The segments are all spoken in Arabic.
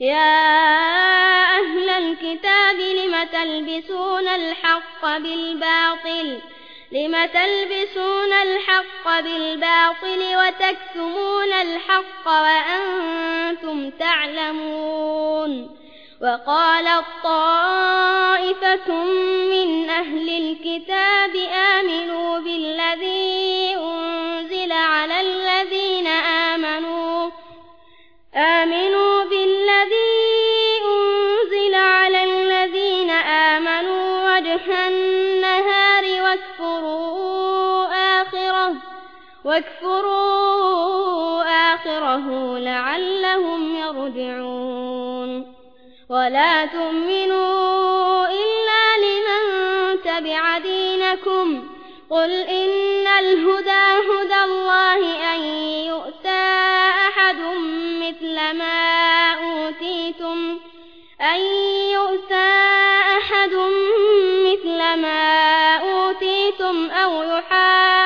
يا أهل الكتاب لم تلبسون الحق بالباطل؟ لم تلبسون الحق بالباطل وتكتمون الحق وأنتم تعلمون؟ وقال الطائفة من أهل الكتاب آمنوا بالذي واكفروا آخره لعلهم يرجعون. ولا تؤمنوا إلا لمن تبع دينكم. قل إن الهدى هدى الله أن يؤتى أحد مثل ما أوتيتم. أن يؤتى أحد مثل ما أوتيتم أو يحاجوكم عند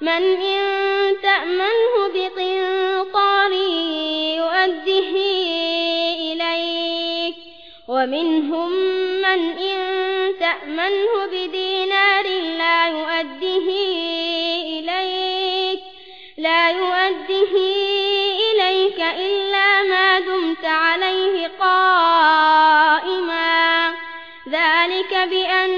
من إن تأمنه بقنطار يؤده إليك ومنهم من إن تأمنه بدينار لا يؤده إليك لا يؤده إليك إلا ما دمت عليه قائما ذلك قالوا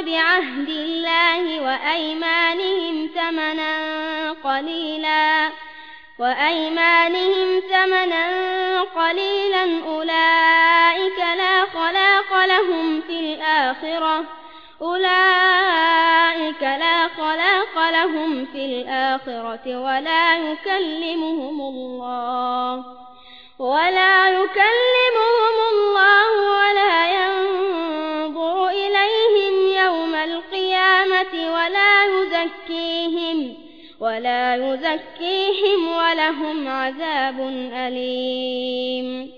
بعهد الله وأيمانهم ثمنا قليلا وأيمانهم ثمنا قليلا أولئك لا خلاق لهم في الآخرة أولئك لا خلاق لهم في الآخرة ولا يكلمهم الله ولا يزكيهم ولا يزكيهم ولهم عذاب أليم